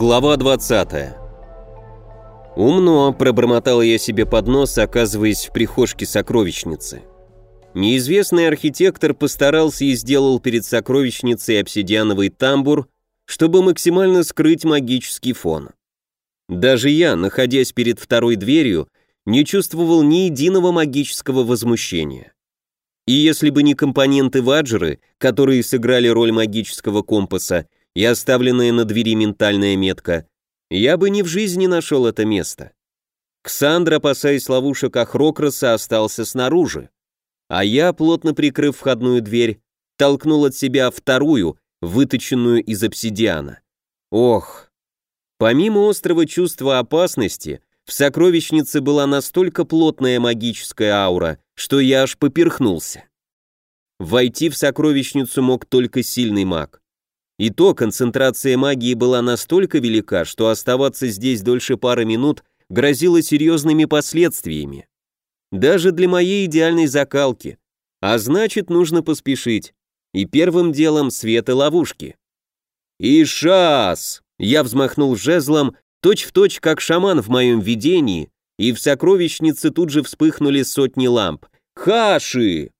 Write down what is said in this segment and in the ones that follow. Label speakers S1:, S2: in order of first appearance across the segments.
S1: Глава 20 «Умно», — пробормотал я себе под нос, оказываясь в прихожке сокровищницы. Неизвестный архитектор постарался и сделал перед сокровищницей обсидиановый тамбур, чтобы максимально скрыть магический фон. Даже я, находясь перед второй дверью, не чувствовал ни единого магического возмущения. И если бы не компоненты ваджеры, которые сыграли роль магического компаса, и оставленная на двери ментальная метка, я бы ни в жизни нашел это место. Ксандр, опасаясь ловушек Ахрокроса, остался снаружи, а я, плотно прикрыв входную дверь, толкнул от себя вторую, выточенную из обсидиана. Ох! Помимо острого чувства опасности, в сокровищнице была настолько плотная магическая аура, что я аж поперхнулся. Войти в сокровищницу мог только сильный маг. И то концентрация магии была настолько велика, что оставаться здесь дольше пары минут грозило серьезными последствиями. Даже для моей идеальной закалки. А значит, нужно поспешить. И первым делом светы ловушки. И шас! Я взмахнул жезлом, точь-в-точь, точь, как шаман в моем видении, и в сокровищнице тут же вспыхнули сотни ламп. Хаши!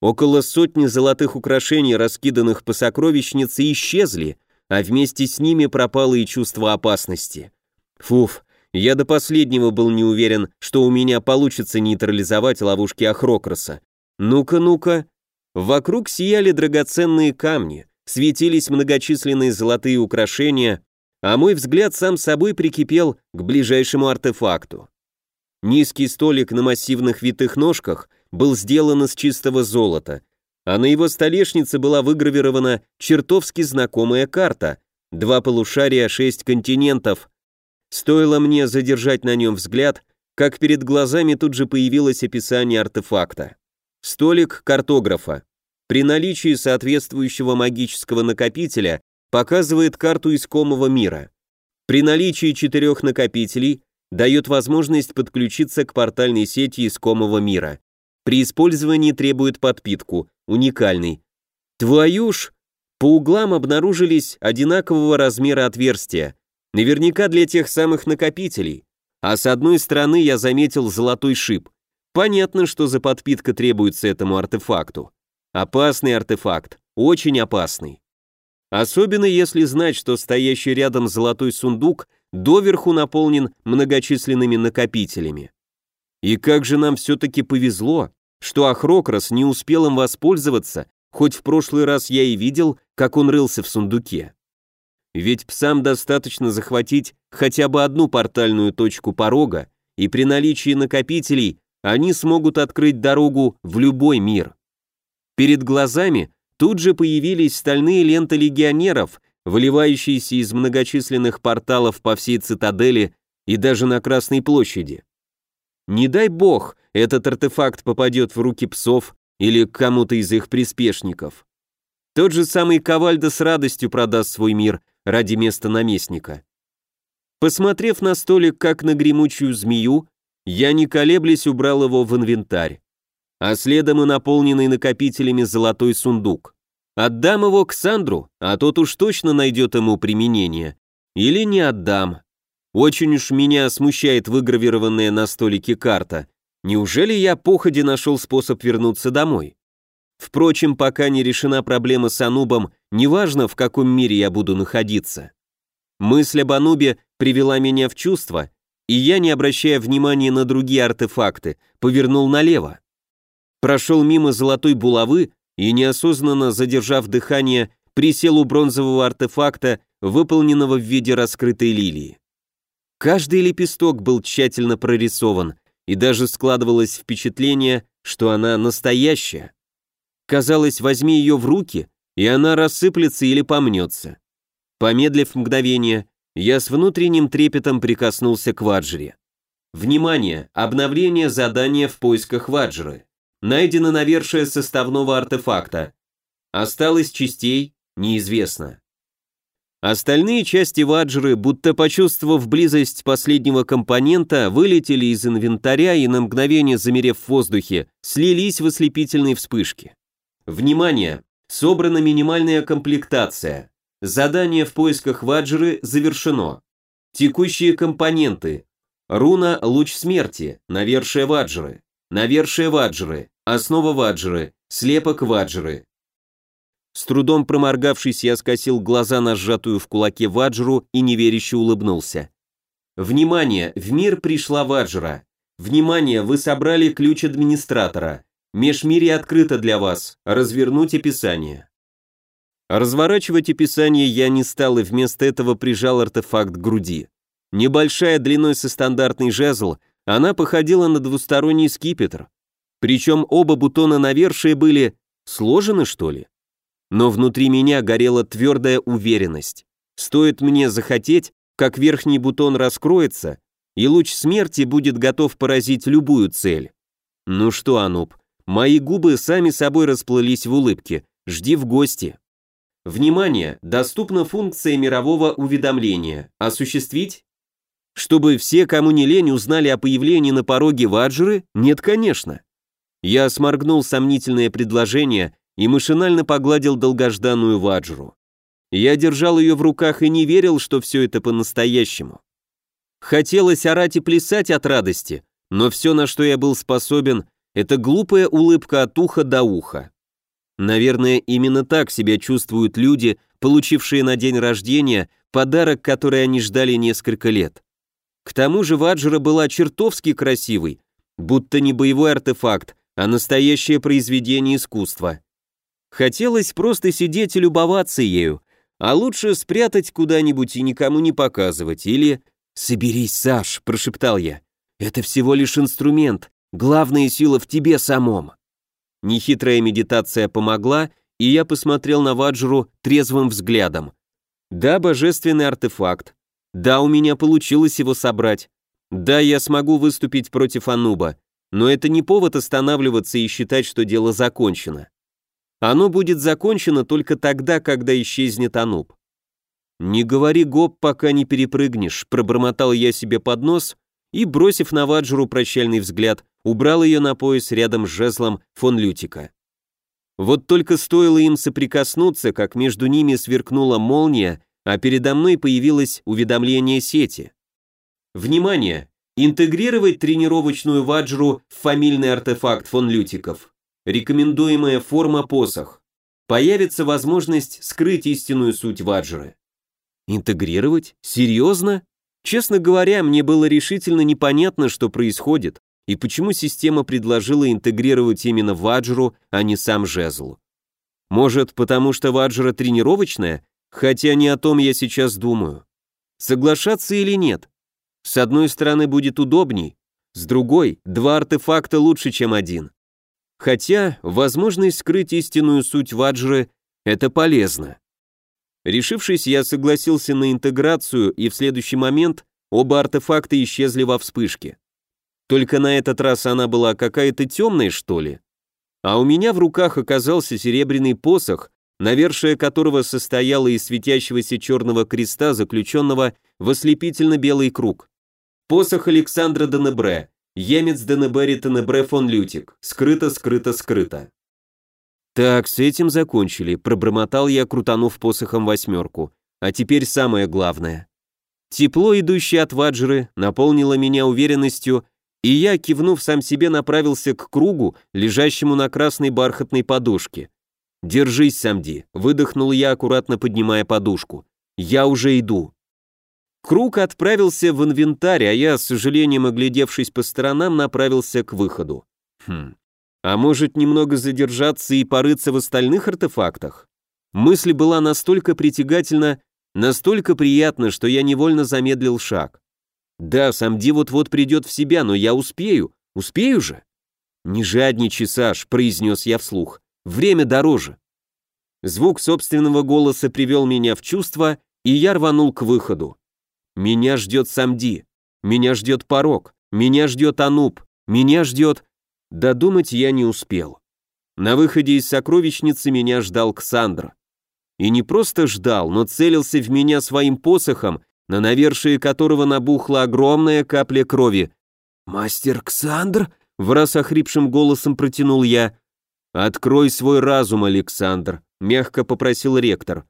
S1: Около сотни золотых украшений, раскиданных по сокровищнице, исчезли, а вместе с ними пропало и чувство опасности. Фуф, я до последнего был не уверен, что у меня получится нейтрализовать ловушки Ахрокроса. Ну-ка, ну-ка. Вокруг сияли драгоценные камни, светились многочисленные золотые украшения, а мой взгляд сам собой прикипел к ближайшему артефакту. Низкий столик на массивных витых ножках был сделан из чистого золота, а на его столешнице была выгравирована чертовски знакомая карта, два полушария, шесть континентов. Стоило мне задержать на нем взгляд, как перед глазами тут же появилось описание артефакта. Столик картографа. При наличии соответствующего магического накопителя показывает карту искомого мира. При наличии четырех накопителей дает возможность подключиться к портальной сети искомого мира. При использовании требует подпитку, уникальный. Твою ж! По углам обнаружились одинакового размера отверстия, наверняка для тех самых накопителей. А с одной стороны я заметил золотой шип. Понятно, что за подпитка требуется этому артефакту. Опасный артефакт, очень опасный. Особенно если знать, что стоящий рядом золотой сундук доверху наполнен многочисленными накопителями. И как же нам все-таки повезло, что Ахрокрос не успел им воспользоваться, хоть в прошлый раз я и видел, как он рылся в сундуке. Ведь псам достаточно захватить хотя бы одну портальную точку порога, и при наличии накопителей они смогут открыть дорогу в любой мир. Перед глазами тут же появились стальные ленты легионеров, выливающиеся из многочисленных порталов по всей цитадели и даже на Красной площади. Не дай бог, этот артефакт попадет в руки псов или к кому-то из их приспешников. Тот же самый Ковальда с радостью продаст свой мир ради места наместника. Посмотрев на столик, как на гремучую змею, я не колеблясь убрал его в инвентарь. А следом и наполненный накопителями золотой сундук. Отдам его к Сандру, а тот уж точно найдет ему применение. Или не отдам, очень уж меня смущает выгравированная на столике карта. Неужели я походе нашел способ вернуться домой? Впрочем, пока не решена проблема с Анубом, неважно, в каком мире я буду находиться. Мысль об Анубе привела меня в чувство, и я, не обращая внимания на другие артефакты, повернул налево. Прошел мимо золотой булавы и, неосознанно задержав дыхание, присел у бронзового артефакта, выполненного в виде раскрытой лилии. Каждый лепесток был тщательно прорисован, и даже складывалось впечатление, что она настоящая. Казалось, возьми ее в руки, и она рассыплется или помнется. Помедлив мгновение, я с внутренним трепетом прикоснулся к ваджре. Внимание! Обновление задания в поисках ваджры. Найдено навершие составного артефакта. Осталось частей неизвестно. Остальные части ваджры, будто почувствовав близость последнего компонента, вылетели из инвентаря и на мгновение замерев в воздухе, слились в ослепительной вспышке. Внимание! Собрана минимальная комплектация. Задание в поисках Ваджры завершено. Текущие компоненты. Руна «Луч смерти», навершие Ваджры, навершие Ваджры, основа Ваджры, слепок Ваджры. С трудом проморгавшись, я скосил глаза на сжатую в кулаке Ваджру и неверяще улыбнулся. Внимание, в мир пришла Ваджра. Внимание, вы собрали ключ администратора. Межмирье открыто для вас. Развернуть описание. Разворачивать описание я не стал и вместо этого прижал артефакт к груди. Небольшая длиной со стандартный жезл, она походила на двусторонний скипетр. Причем оба бутона навершия были сложены, что ли? Но внутри меня горела твердая уверенность. Стоит мне захотеть, как верхний бутон раскроется, и луч смерти будет готов поразить любую цель. Ну что, Ануб, мои губы сами собой расплылись в улыбке. Жди в гости. Внимание! Доступна функция мирового уведомления. Осуществить? Чтобы все, кому не лень, узнали о появлении на пороге Ваджры? Нет, конечно. Я сморгнул сомнительное предложение и машинально погладил долгожданную Ваджру. Я держал ее в руках и не верил, что все это по-настоящему. Хотелось орать и плясать от радости, но все, на что я был способен, это глупая улыбка от уха до уха. Наверное, именно так себя чувствуют люди, получившие на день рождения подарок, который они ждали несколько лет. К тому же Ваджра была чертовски красивой, будто не боевой артефакт, а настоящее произведение искусства. Хотелось просто сидеть и любоваться ею, а лучше спрятать куда-нибудь и никому не показывать, или... «Соберись, Саш», — прошептал я. «Это всего лишь инструмент, главная сила в тебе самом». Нехитрая медитация помогла, и я посмотрел на Ваджру трезвым взглядом. Да, божественный артефакт, да, у меня получилось его собрать. Да, я смогу выступить против Ануба, но это не повод останавливаться и считать, что дело закончено. Оно будет закончено только тогда, когда исчезнет Ануб. «Не говори гоп, пока не перепрыгнешь», пробормотал я себе под нос и, бросив на Ваджру прощальный взгляд, убрал ее на пояс рядом с жезлом фон Лютика. Вот только стоило им соприкоснуться, как между ними сверкнула молния, а передо мной появилось уведомление сети. Внимание! Интегрировать тренировочную ваджру в фамильный артефакт фон Лютиков. Рекомендуемая форма посох. Появится возможность скрыть истинную суть ваджры. Интегрировать? Серьезно? Честно говоря, мне было решительно непонятно, что происходит, и почему система предложила интегрировать именно ваджру, а не сам жезл. Может, потому что ваджра тренировочная, Хотя не о том я сейчас думаю. Соглашаться или нет? С одной стороны будет удобней, с другой, два артефакта лучше, чем один. Хотя, возможность скрыть истинную суть ваджры – это полезно. Решившись, я согласился на интеграцию, и в следующий момент оба артефакта исчезли во вспышке. Только на этот раз она была какая-то темная, что ли? А у меня в руках оказался серебряный посох, навершие которого состояло из светящегося черного креста, заключенного в ослепительно-белый круг. Посох Александра Денебре, емец Денебери Тенебре фон Лютик, скрыто, скрыто, скрыто. Так, с этим закончили, пробормотал я, крутанув посохом восьмерку. А теперь самое главное. Тепло, идущее от ваджры, наполнило меня уверенностью, и я, кивнув сам себе, направился к кругу, лежащему на красной бархатной подушке. «Держись, Самди», — выдохнул я, аккуратно поднимая подушку. «Я уже иду». Круг отправился в инвентарь, а я, с сожалением оглядевшись по сторонам, направился к выходу. Хм. А может, немного задержаться и порыться в остальных артефактах? Мысль была настолько притягательна, настолько приятна, что я невольно замедлил шаг. Да, Самди вот-вот придет в себя, но я успею. Успею же? «Не жадничай, Саш», — произнес я вслух. Время дороже. Звук собственного голоса привел меня в чувство, и я рванул к выходу. Меня ждет Самди, меня ждет порог, меня ждет Ануб, меня ждет... Додумать я не успел. На выходе из сокровищницы меня ждал Ксандр. И не просто ждал, но целился в меня своим посохом, на навершие которого набухла огромная капля крови. «Мастер Ксандр?» — враз охрипшим голосом протянул я. «Открой свой разум, Александр», — мягко попросил ректор.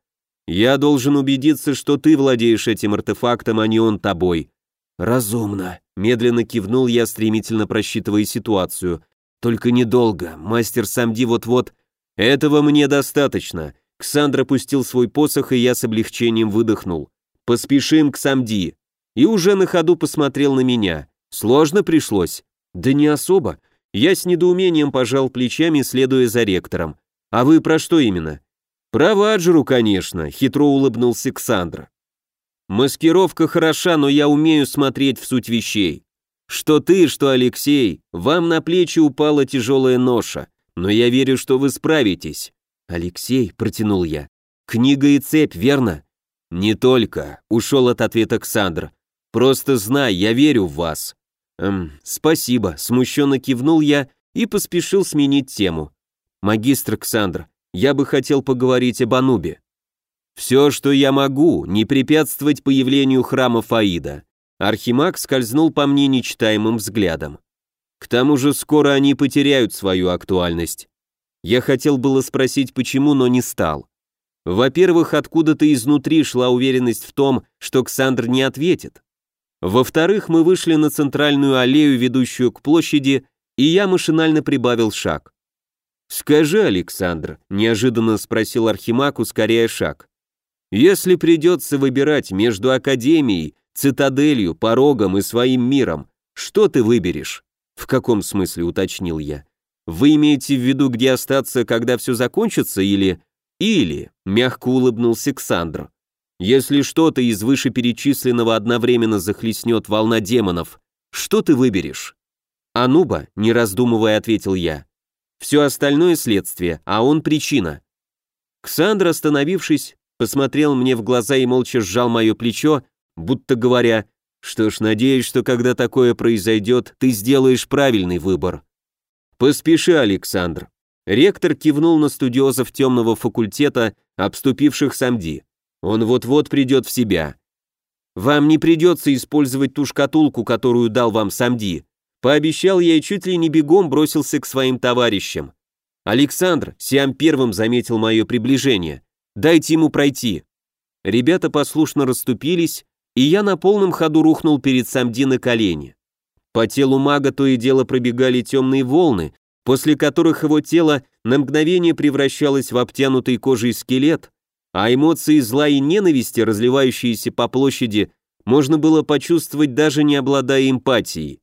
S1: Я должен убедиться, что ты владеешь этим артефактом, а не он тобой.
S2: Разумно.
S1: Медленно кивнул я, стремительно просчитывая ситуацию. Только недолго. Мастер Самди вот-вот... Этого мне достаточно. Ксандр опустил свой посох, и я с облегчением выдохнул. Поспешим к Самди. И уже на ходу посмотрел на меня. Сложно пришлось? Да не особо. Я с недоумением пожал плечами, следуя за ректором. А вы про что именно? Про Ваджру, конечно, хитро улыбнулся Ксандр. Маскировка хороша, но я умею смотреть в суть вещей. Что ты, что Алексей, вам на плечи упала тяжелая ноша, но я верю, что вы справитесь. Алексей, протянул я. Книга и цепь, верно? Не только, ушел от ответа Ксандр. Просто знай, я верю в вас. Эм, спасибо, смущенно кивнул я и поспешил сменить тему. Магистр Ксандр, я бы хотел поговорить об Анубе. Все, что я могу, не препятствовать появлению храма Фаида. Архимаг скользнул по мне нечитаемым взглядом. К тому же скоро они потеряют свою актуальность. Я хотел было спросить, почему, но не стал. Во-первых, откуда-то изнутри шла уверенность в том, что Ксандр не ответит. Во-вторых, мы вышли на центральную аллею, ведущую к площади, и я машинально прибавил шаг. «Скажи, Александр», — неожиданно спросил Архимаг, ускоряя шаг, «если придется выбирать между Академией, цитаделью, порогом и своим миром, что ты выберешь?» «В каком смысле?» — уточнил я. «Вы имеете в виду, где остаться, когда все закончится, или...» «Или», — мягко улыбнулся Ксандр, «если что-то из вышеперечисленного одновременно захлестнет волна демонов, что ты выберешь?» «Ануба», — не раздумывая, ответил я. «Все остальное следствие, а он причина». Ксандр, остановившись, посмотрел мне в глаза и молча сжал мое плечо, будто говоря, что ж, надеюсь, что когда такое произойдет, ты сделаешь правильный выбор. Поспеши, Александр. Ректор кивнул на студиозов темного факультета, обступивших Самди. Он вот-вот придет в себя. Вам не придется использовать ту шкатулку, которую дал вам Самди. Пообещал я и чуть ли не бегом бросился к своим товарищам. Александр, Сиам первым заметил мое приближение. Дайте ему пройти. Ребята послушно расступились, и я на полном ходу рухнул перед Самди на колени. По телу мага то и дело пробегали темные волны, после которых его тело на мгновение превращалось в обтянутый кожей скелет, а эмоции зла и ненависти, разливающиеся по площади, можно было почувствовать даже не обладая эмпатией.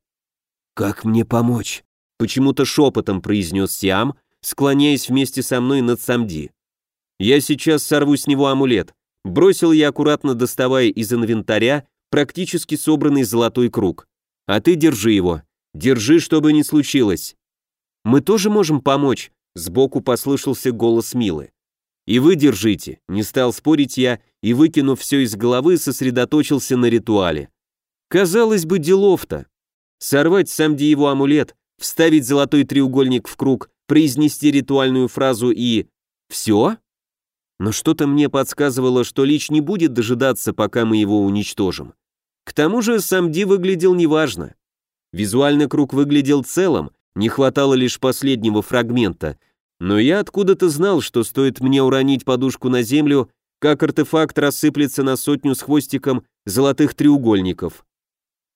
S2: «Как мне помочь?» — почему-то шепотом произнес Сиам, склоняясь вместе со мной над Самди. «Я сейчас сорву с него амулет. Бросил я аккуратно доставая из инвентаря практически собранный золотой круг. А ты держи его. Держи, чтобы не случилось. Мы тоже можем помочь, сбоку послышался голос Милы. И вы держите, не стал спорить я и, выкинув все из головы, сосредоточился на ритуале. Казалось бы, делов-то. Сорвать Самди его амулет, вставить золотой треугольник в круг, произнести ритуальную фразу и... Все? но что-то мне подсказывало, что Лич не будет дожидаться, пока мы его уничтожим. К тому же сам Ди выглядел неважно. Визуально круг выглядел целым, не хватало лишь последнего фрагмента, но я откуда-то знал, что стоит мне уронить подушку на землю, как артефакт рассыплется на сотню с хвостиком золотых треугольников.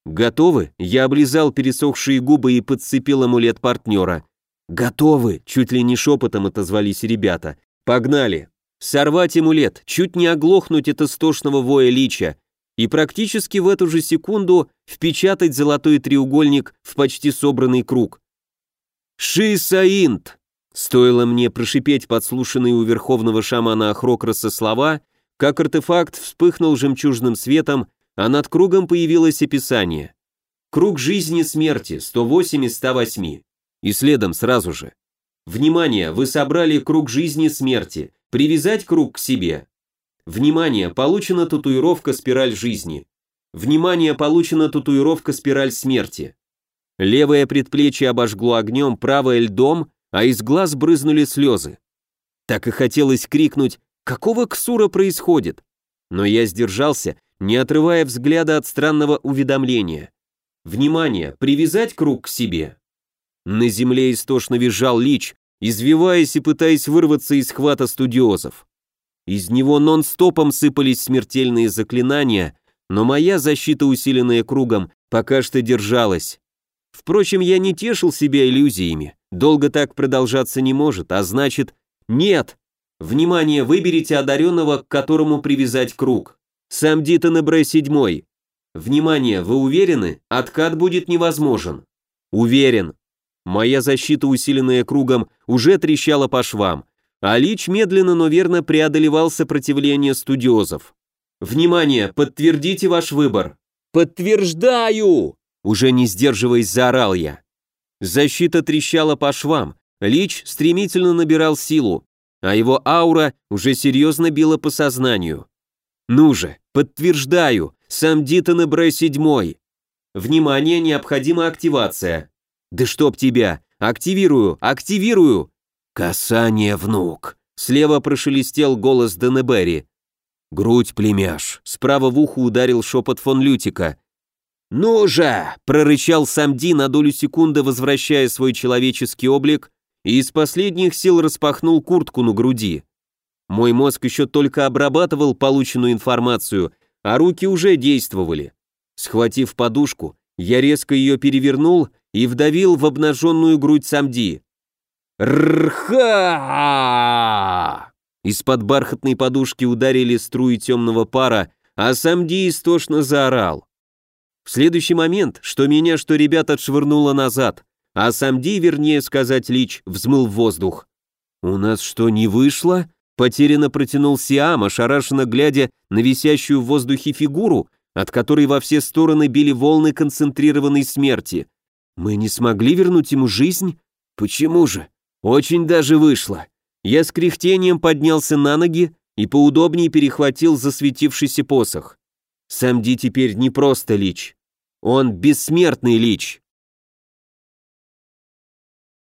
S2: «Готовы?» Я облизал пересохшие губы и подцепил амулет партнера. «Готовы!» Чуть ли не шепотом отозвались ребята. «Погнали!» Сорвать амулет, чуть не оглохнуть от истошного воя лича и практически в эту же секунду впечатать золотой треугольник в почти собранный круг. «Шисаинт!» Стоило мне прошипеть подслушанные у верховного шамана Ахрокраса слова, как артефакт вспыхнул жемчужным светом, а над кругом появилось описание. Круг жизни смерти, 108 из 108. И следом сразу же. Внимание, вы собрали круг жизни смерти. Привязать круг к себе. Внимание, получена татуировка спираль жизни. Внимание, получена татуировка спираль смерти. Левое предплечье обожгло огнем, правое льдом, а из глаз брызнули слезы. Так и хотелось крикнуть «Какого ксура происходит?» Но я сдержался, не отрывая взгляда от странного уведомления. Внимание, привязать круг к себе. На земле истошно визжал лич, извиваясь и пытаясь вырваться из хвата студиозов. Из него нон-стопом сыпались смертельные заклинания, но моя защита, усиленная кругом, пока что держалась. Впрочем, я не тешил себя иллюзиями. Долго так продолжаться не может, а значит, нет. Внимание, выберите одаренного, к которому привязать круг. Сам Дитон Бре седьмой. Внимание, вы уверены? Откат будет невозможен. Уверен. Моя защита, усиленная кругом, уже трещала по швам, а Лич медленно, но верно преодолевал сопротивление студиозов. «Внимание! Подтвердите ваш выбор!» «Подтверждаю!» Уже не сдерживаясь, заорал я. Защита трещала по швам, Лич стремительно набирал силу, а его аура уже серьезно била по сознанию. «Ну же, подтверждаю, сам Дитон Бре седьмой!» «Внимание, необходима активация!» «Да чтоб тебя! Активирую! Активирую!» «Касание, внук!» Слева прошелестел голос Денебери. «Грудь, племяш!» Справа в ухо ударил шепот фон Лютика. «Ну же!» — прорычал Самди на долю секунды, возвращая свой человеческий облик, и из последних сил распахнул куртку на груди. Мой мозг еще только обрабатывал полученную информацию, а руки уже действовали. Схватив подушку, я резко ее перевернул и вдавил в обнаженную грудь Самди. Рха! Из-под бархатной подушки ударили струи темного пара, а Самди истошно заорал. В следующий момент, что меня, что ребят отшвырнуло назад, а Самди, вернее сказать, Лич, взмыл в воздух. «У нас что, не вышло?» Потерянно протянул Сиам, ошарашенно глядя на висящую в воздухе фигуру, от которой во все стороны били волны концентрированной смерти. «Мы не смогли вернуть ему жизнь? Почему же?» Очень даже вышло. Я с кряхтением поднялся на ноги и поудобнее перехватил засветившийся посох. Самди теперь не просто лич. Он бессмертный лич.